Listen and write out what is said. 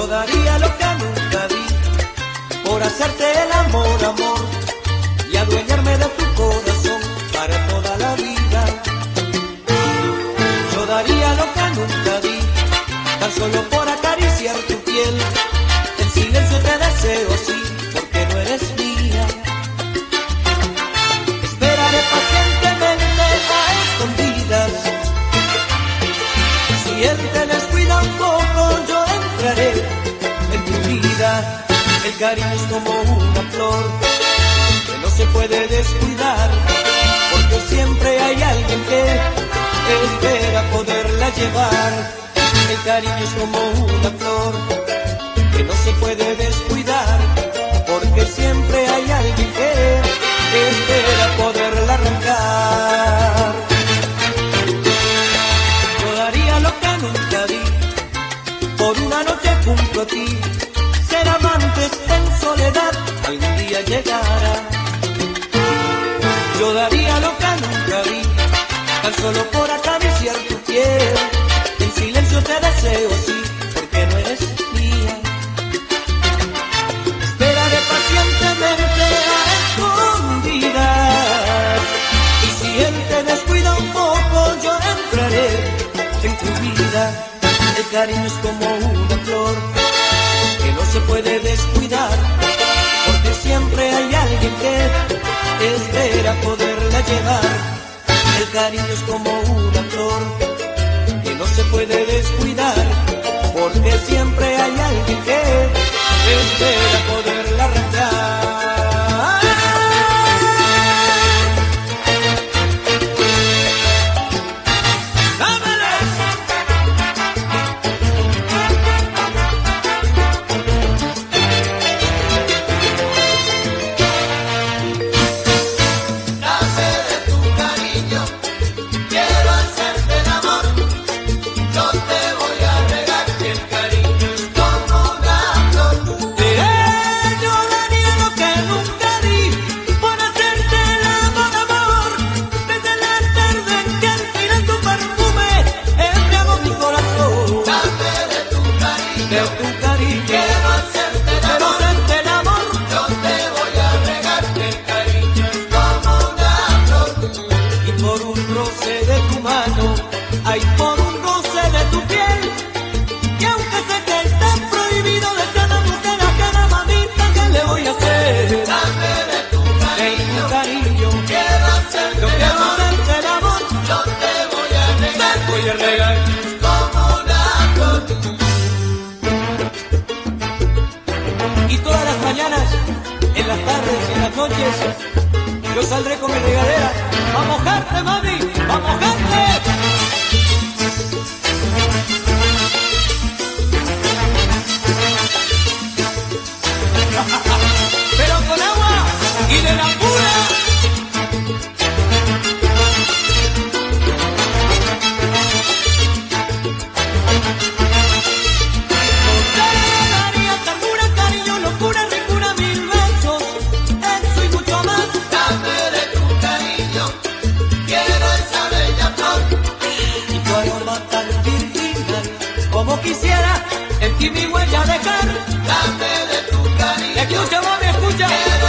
Yo daría lo que nunca di por hacerte el amor, amor, y adueñarme de tu corazón para toda la vida. Yo daría lo que nunca di, tan solo por cariño es como una flor que no se puede descuidar, porque siempre hay alguien que espera poderla llevar. El cariño es como una flor que no se puede descuidar, porque siempre hay alguien que espera poderla arrancar. Yo daría lo que nunca di por una noche junto a ti, ser amantes en soledad algún día llegará. Yo daría lo que nunca vi, tan solo por acariciar tu piel. En silencio te deseo, sí, porque no eres mía. Esperaré pacientemente a escondidas. Y si él te descuida un poco, yo entraré en tu vida. El cariño es como una El cariño es como una flor que no se puede descuidar, porque siempre hay alguien que espera poderla arrancar. Por un roce de tu mano, hay por mañanas, en las tardes y en las noches, yo saldré con mi regadera a mojarte, mami, a mojarte. como quisiera en ti mi huella dejar. Dame de tu cariño. Escucha, mami, escucha.